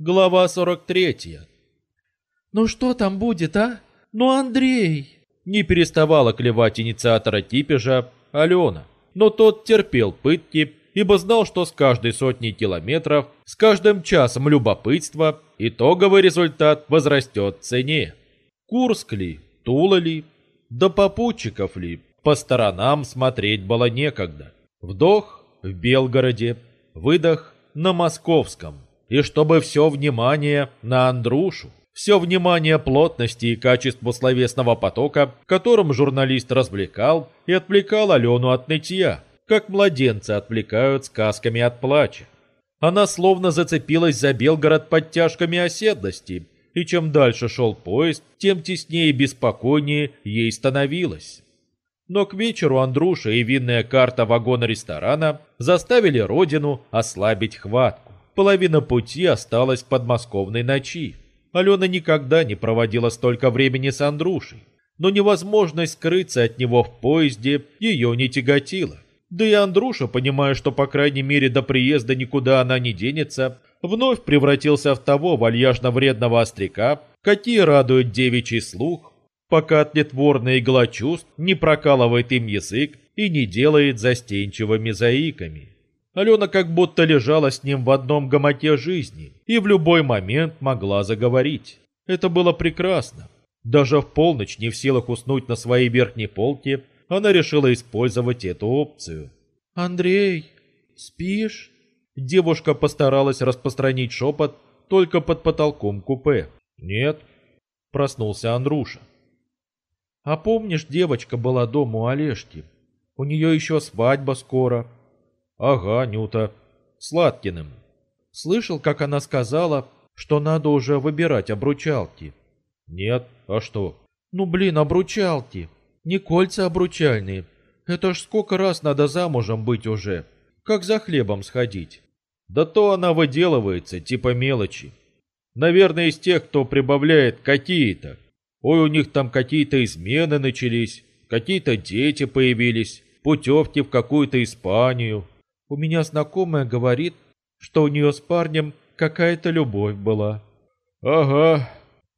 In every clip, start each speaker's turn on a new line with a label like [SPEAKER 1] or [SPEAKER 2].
[SPEAKER 1] Глава 43.
[SPEAKER 2] «Ну что там будет, а? Ну, Андрей!»
[SPEAKER 1] Не переставала клевать инициатора кипежа Алена, но тот терпел пытки, ибо знал, что с каждой сотней километров, с каждым часом любопытства, итоговый результат возрастет в цене. Курск ли, Тула ли, да попутчиков ли, по сторонам смотреть было некогда. Вдох в Белгороде, выдох на Московском. И чтобы все внимание на Андрушу, все внимание плотности и качеству словесного потока, которым журналист развлекал и отвлекал Алену от нытья, как младенцы отвлекают сказками от плача. Она словно зацепилась за Белгород подтяжками оседлости, и чем дальше шел поезд, тем теснее и беспокойнее ей становилось. Но к вечеру Андруша и винная карта вагона-ресторана заставили родину ослабить хватку. Половина пути осталась в подмосковной ночи. Алена никогда не проводила столько времени с Андрушей, но невозможность скрыться от него в поезде ее не тяготила. Да и Андруша, понимая, что по крайней мере до приезда никуда она не денется, вновь превратился в того вальяжно-вредного остряка, какие радуют девичий слух, пока тлетворная игла чувств не прокалывает им язык и не делает застенчивыми заиками. Алена как будто лежала с ним в одном гамаке жизни и в любой момент могла заговорить. Это было прекрасно. Даже в полночь, не в силах уснуть на своей верхней полке, она решила использовать эту опцию.
[SPEAKER 2] «Андрей, спишь?»
[SPEAKER 1] Девушка постаралась распространить шепот только под потолком купе. «Нет», — проснулся Андруша.
[SPEAKER 2] А помнишь, девочка была дома у Олежки? У нее еще свадьба скоро.
[SPEAKER 1] Ага, Нюта. Сладкиным.
[SPEAKER 2] Слышал, как она сказала, что надо уже выбирать обручалки?
[SPEAKER 1] Нет, а что?
[SPEAKER 2] Ну блин, обручалки. Не кольца обручальные. Это ж сколько раз надо замужем быть уже. Как за хлебом сходить.
[SPEAKER 1] Да то она выделывается, типа мелочи. Наверное, из тех, кто прибавляет какие-то. Ой, у них там какие-то измены начались, какие-то дети появились, путевки в какую-то Испанию.
[SPEAKER 2] У меня знакомая говорит, что у нее с парнем какая-то любовь была.
[SPEAKER 1] Ага,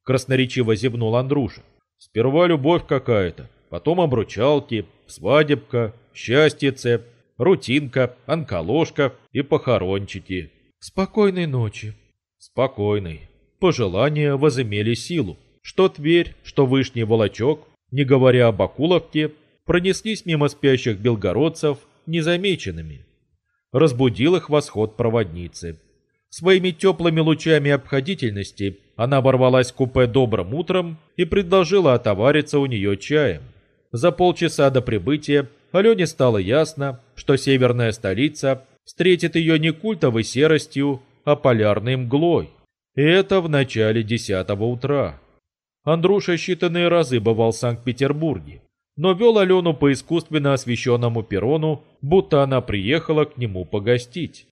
[SPEAKER 1] красноречиво зевнул Андруша. Сперва любовь какая-то, потом обручалки, свадебка, счастьице, рутинка, онколожка и похорончики.
[SPEAKER 2] Спокойной ночи.
[SPEAKER 1] Спокойной. Пожелания возымели силу что Тверь, что Вышний Волочок, не говоря об Акуловке, пронеслись мимо спящих белгородцев незамеченными. Разбудил их восход проводницы. Своими теплыми лучами обходительности она ворвалась в купе добрым утром и предложила отовариться у нее чаем. За полчаса до прибытия Алене стало ясно, что северная столица встретит ее не культовой серостью, а полярной мглой. И это в начале десятого утра. Андруша считанные разы бывал в Санкт-Петербурге, но вел Алену по искусственно освещенному перрону, будто она приехала к нему погостить.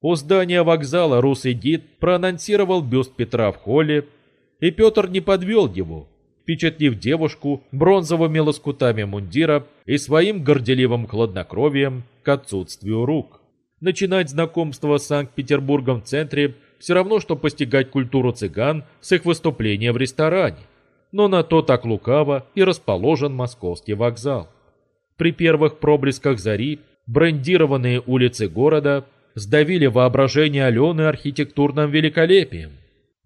[SPEAKER 1] У здания вокзала русый гид проанонсировал бюст Петра в холле, и Петр не подвел его, впечатлив девушку бронзовыми лоскутами мундира и своим горделивым хладнокровием к отсутствию рук. Начинать знакомство с Санкт-Петербургом в центре все равно, что постигать культуру цыган с их выступления в ресторане. Но на то так лукаво и расположен московский вокзал. При первых проблесках зари брендированные улицы города сдавили воображение Алены архитектурным великолепием.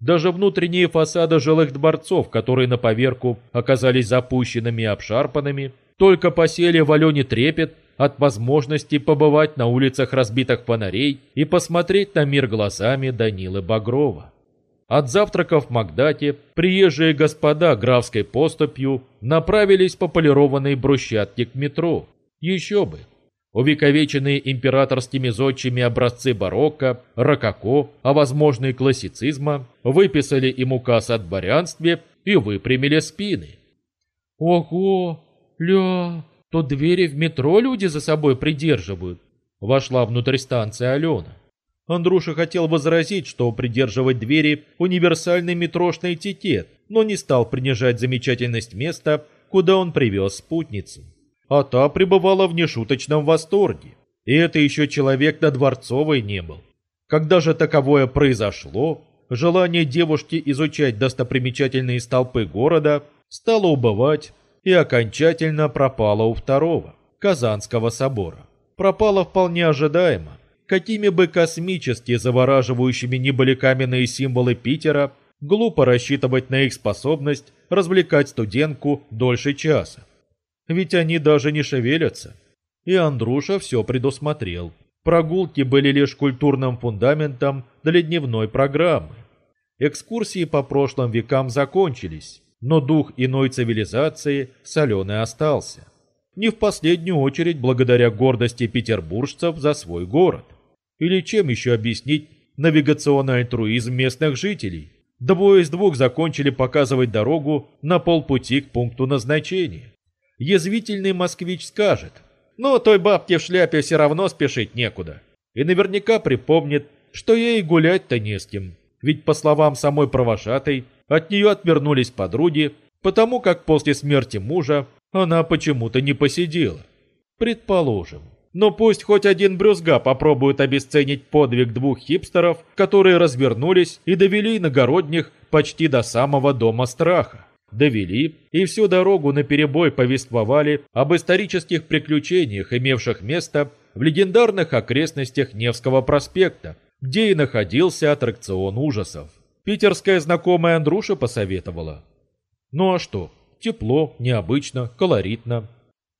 [SPEAKER 1] Даже внутренние фасады жилых дворцов, которые на поверку оказались запущенными и обшарпанными, только посели в Алене трепет от возможности побывать на улицах разбитых фонарей и посмотреть на мир глазами Данилы Багрова. От завтраков в Магдате приезжие господа графской поступью направились по полированной брусчатке к метро. Еще бы! Увековеченные императорскими зодчими образцы барокко, рококо, а возможно и классицизма, выписали им указ от дворянстве и выпрямили спины.
[SPEAKER 2] «Ого! Ля!» то двери в метро люди за собой придерживают.
[SPEAKER 1] Вошла внутрь станции Алена. Андруша хотел возразить, что придерживать двери – универсальный метрошный этикет, но не стал принижать замечательность места, куда он привез спутницу. А та пребывала в нешуточном восторге. И это еще человек на Дворцовой не был. Когда же таковое произошло, желание девушки изучать достопримечательные столпы города стало убывать и окончательно пропало у второго, Казанского собора. Пропало вполне ожидаемо. Какими бы космически завораживающими ни были каменные символы Питера, глупо рассчитывать на их способность развлекать студентку дольше часа. Ведь они даже не шевелятся. И Андруша все предусмотрел. Прогулки были лишь культурным фундаментом для дневной программы. Экскурсии по прошлым векам закончились, но дух иной цивилизации соленый остался. Не в последнюю очередь благодаря гордости петербуржцев за свой город. Или чем еще объяснить навигационный альтруизм местных жителей? Двое из двух закончили показывать дорогу на полпути к пункту назначения. Язвительный москвич скажет, но той бабке в шляпе все равно спешить некуда. И наверняка припомнит, что ей гулять-то не с кем. Ведь, по словам самой провожатой, от нее отвернулись подруги, потому как после смерти мужа она почему-то не посидела. Предположим. Но пусть хоть один брюзга попробует обесценить подвиг двух хипстеров, которые развернулись и довели иногородних почти до самого дома страха довели и всю дорогу наперебой повествовали об исторических приключениях, имевших место в легендарных окрестностях Невского проспекта, где и находился аттракцион ужасов. Питерская знакомая Андруша посоветовала. Ну а что, тепло, необычно, колоритно.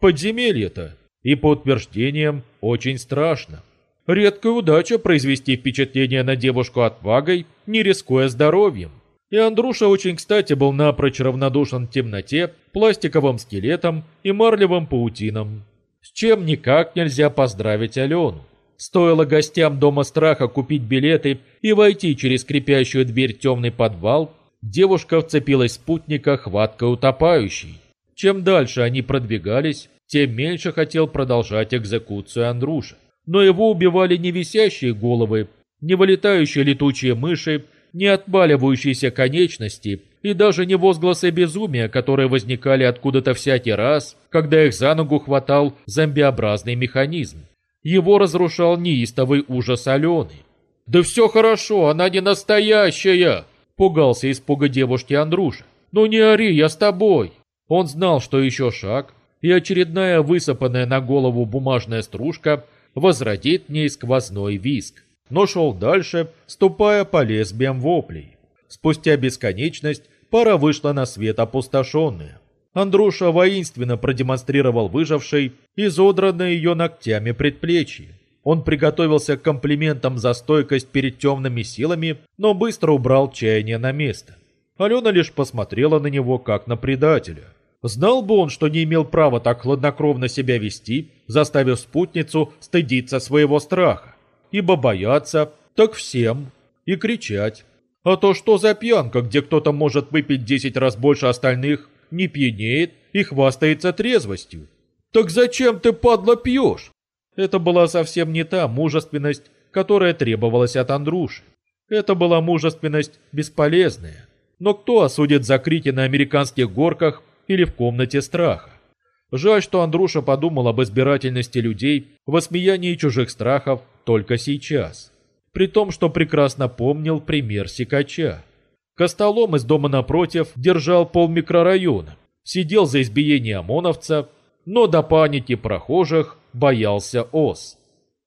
[SPEAKER 1] Подземелье-то, и по утверждениям, очень страшно. Редкая удача произвести впечатление на девушку отвагой, не рискуя здоровьем. И Андруша очень кстати был напрочь равнодушен темноте, пластиковым скелетом и марлевым паутином. С чем никак нельзя поздравить Алену. Стоило гостям Дома Страха купить билеты и войти через скрипящую дверь темный подвал, девушка вцепилась в спутника хваткой утопающей. Чем дальше они продвигались, тем меньше хотел продолжать экзекуцию Андруша. Но его убивали не висящие головы, не вылетающие летучие мыши не отбаливающиеся конечности и даже не возгласы безумия, которые возникали откуда-то всякий раз, когда их за ногу хватал зомбиобразный механизм. Его разрушал неистовый ужас Алены. «Да все хорошо, она не настоящая!» Пугался испуга девушки Андруша. «Ну не ори, я с тобой!» Он знал, что еще шаг, и очередная высыпанная на голову бумажная стружка возродит в ней сквозной виск но шел дальше, ступая по лесбиям воплей. Спустя бесконечность пара вышла на свет опустошенная. Андруша воинственно продемонстрировал выжившей изодранное ее ногтями предплечье. Он приготовился к комплиментам за стойкость перед темными силами, но быстро убрал чаяние на место. Алена лишь посмотрела на него, как на предателя. Знал бы он, что не имел права так хладнокровно себя вести, заставив спутницу стыдиться своего страха ибо бояться так всем и кричать. А то что за пьянка, где кто-то может выпить десять раз больше остальных, не пьянеет и хвастается трезвостью? Так зачем ты, падла, пьешь? Это была совсем не та мужественность, которая требовалась от Андруши. Это была мужественность бесполезная. Но кто осудит за крики на американских горках или в комнате страха? Жаль, что Андруша подумал об избирательности людей в осмеянии чужих страхов только сейчас. При том, что прекрасно помнил пример Сикача. Костолом из дома напротив держал пол микрорайона, сидел за избиение ОМОНовца, но до паники прохожих боялся ос.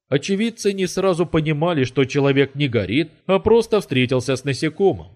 [SPEAKER 1] Очевидцы не сразу понимали, что человек не горит, а просто встретился с насекомым.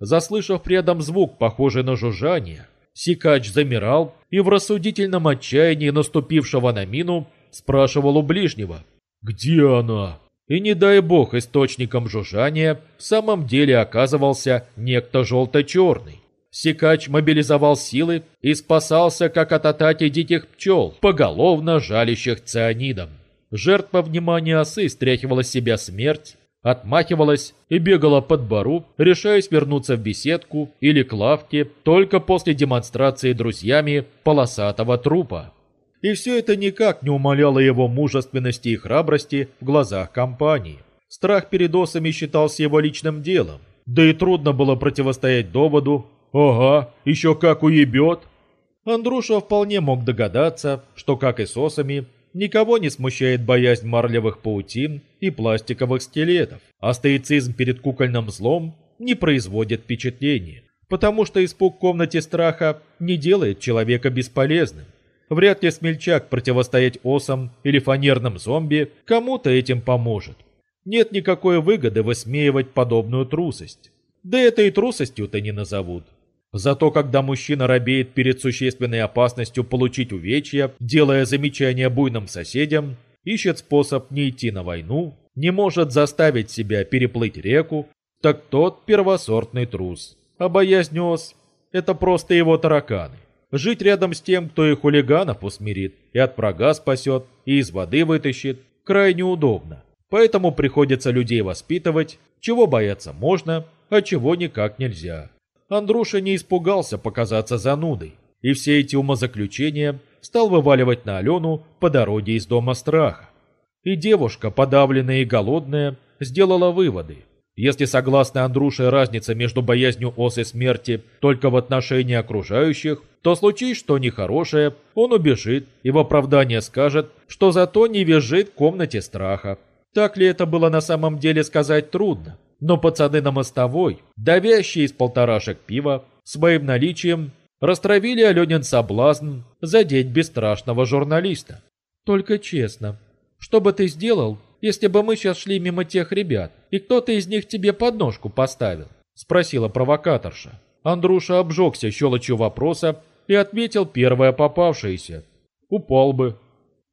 [SPEAKER 1] Заслышав рядом звук, похожий на жужжание, Сикач замирал и в рассудительном отчаянии наступившего на мину спрашивал у ближнего «Где она?» И не дай бог источником жужжания в самом деле оказывался некто желто-черный. Сикач мобилизовал силы и спасался как от атаки диких пчел, поголовно жалящих цианидом. Жертва внимания осы стряхивала себя смерть, отмахивалась и бегала под бару, решаясь вернуться в беседку или к лавке только после демонстрации друзьями полосатого трупа. И все это никак не умаляло его мужественности и храбрости в глазах компании. Страх перед осами считался его личным делом. Да и трудно было противостоять доводу «Ага, еще как уебет». Андруша вполне мог догадаться, что, как и с осами, Никого не смущает боязнь марлевых паутин и пластиковых скелетов, а стоицизм перед кукольным злом не производит впечатления, потому что испуг в комнате страха не делает человека бесполезным. Вряд ли смельчак противостоять осам или фанерным зомби кому-то этим поможет. Нет никакой выгоды высмеивать подобную трусость. Да это и трусостью-то не назовут. Зато когда мужчина робеет перед существенной опасностью получить увечья, делая замечания буйным соседям, ищет способ не идти на войну, не может заставить себя переплыть реку, так тот первосортный трус. А боязнь ос – это просто его тараканы. Жить рядом с тем, кто и хулиганов усмирит, и от прага спасет, и из воды вытащит, крайне удобно. Поэтому приходится людей воспитывать, чего бояться можно, а чего никак нельзя. Андруша не испугался показаться занудой, и все эти умозаключения стал вываливать на Алену по дороге из дома страха. И девушка, подавленная и голодная, сделала выводы. Если согласно Андруше разница между боязнью осы смерти только в отношении окружающих, то случись что нехорошее, он убежит и в оправдание скажет, что зато не визжит в комнате страха. Так ли это было на самом деле сказать трудно, но пацаны на мостовой, давящие из полторашек пива, своим наличием растравили Аленин соблазн задеть бесстрашного журналиста. Только честно, что бы ты сделал, если бы мы сейчас шли мимо тех ребят, и кто-то из них тебе подножку поставил?» – спросила провокаторша. Андруша обжегся щелочью вопроса и отметил первое попавшееся. «Упал бы».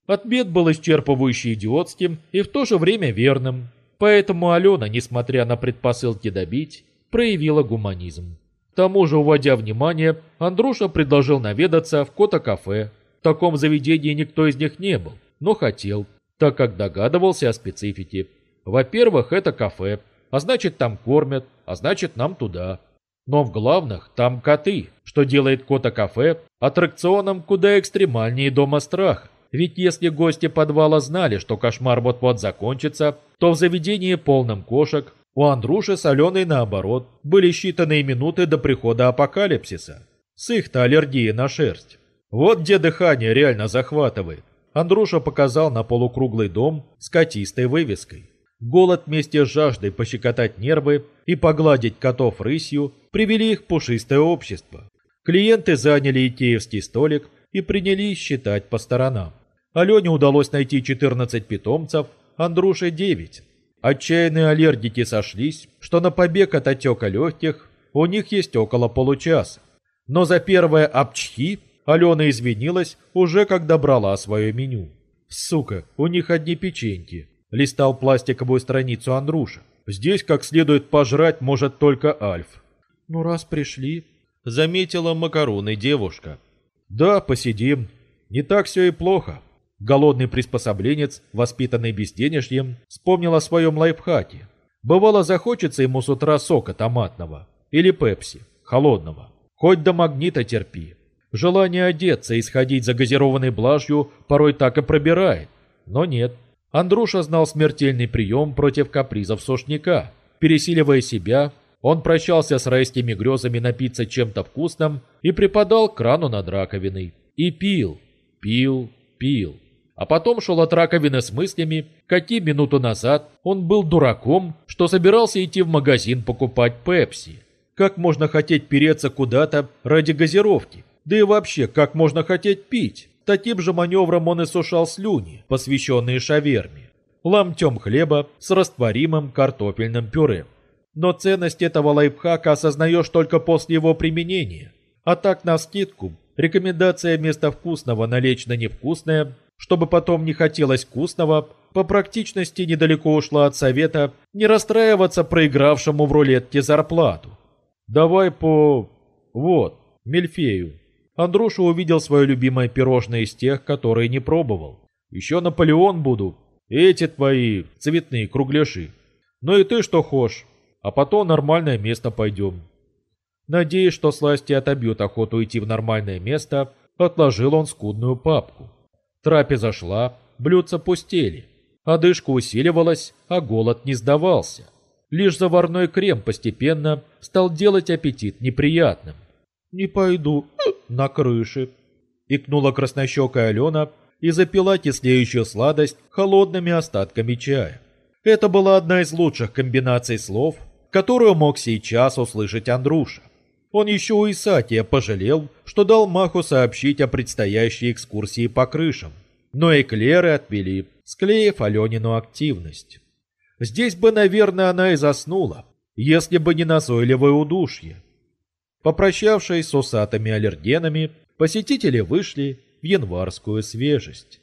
[SPEAKER 1] Ответ был исчерпывающий идиотским и в то же время верным. Поэтому Алена, несмотря на предпосылки добить, проявила гуманизм. К тому же, уводя внимание, Андруша предложил наведаться в Кота-кафе. В таком заведении никто из них не был, но хотел, так как догадывался о специфике. Во-первых, это кафе, а значит там кормят, а значит нам туда. Но в главных там коты, что делает кота-кафе аттракционом куда экстремальнее дома страха. Ведь если гости подвала знали, что кошмар вот-вот закончится, то в заведении полном кошек у Андруши с Аленой наоборот были считанные минуты до прихода апокалипсиса. С их-то аллергией на шерсть. Вот где дыхание реально захватывает. Андруша показал на полукруглый дом с котистой вывеской. Голод вместе с жаждой пощекотать нервы и погладить котов рысью привели их в пушистое общество. Клиенты заняли икеевский столик и принялись считать по сторонам. Алене удалось найти 14 питомцев, Андруше 9. Отчаянные аллергики сошлись, что на побег от отека легких у них есть около получаса. Но за первое обчхи Алена извинилась уже когда брала свое меню. «Сука, у них одни печеньки», — листал пластиковую страницу Андруша. «Здесь как следует пожрать может только Альф». «Ну раз пришли», — заметила макароны девушка. «Да, посидим. Не так все и плохо». Голодный приспособленец, воспитанный безденежьем, вспомнил о своем лайфхаке. Бывало, захочется ему с утра сока томатного или пепси, холодного. Хоть до магнита терпи. Желание одеться и сходить за газированной блажью порой так и пробирает. Но нет. Андруша знал смертельный прием против капризов сошника. Пересиливая себя, он прощался с райскими грезами напиться чем-то вкусным и припадал к крану над раковиной. И пил, пил, пил. А потом шел от раковины с мыслями, какие минуту назад он был дураком, что собирался идти в магазин покупать пепси. Как можно хотеть переться куда-то ради газировки? Да и вообще, как можно хотеть пить? Таким же маневром он и сушал слюни, посвященные шаверме. Ломтем хлеба с растворимым картофельным пюре. Но ценность этого лайфхака осознаешь только после его применения. А так, на скидку, рекомендация вместо вкусного налечь на невкусное, чтобы потом не хотелось вкусного, по практичности недалеко ушла от совета не расстраиваться проигравшему в рулетке зарплату. Давай по... вот, Мельфею. Андруша увидел свое любимое пирожное из тех, которые не пробовал. Еще Наполеон буду. Эти твои цветные кругляши. Ну и ты что хошь. А потом нормальное место пойдем. Надеясь, что сласти отобьют охоту идти в нормальное место, отложил он скудную папку. Трапеза шла, блюдца пустели. Одышка усиливалась, а голод не сдавался. Лишь заварной крем постепенно стал делать аппетит неприятным. «Не пойду на крыше», — икнула краснощекая Алена и запила кислеющую сладость холодными остатками чая. Это была одна из лучших комбинаций слов, которую мог сейчас услышать Андруша. Он еще у Исатия пожалел, что дал Маху сообщить о предстоящей экскурсии по крышам. Но эклеры отвели, склеив Аленину активность. Здесь бы, наверное, она и заснула, если бы не назойливое удушье. Попрощавшись с усатыми аллергенами, посетители вышли в январскую свежесть.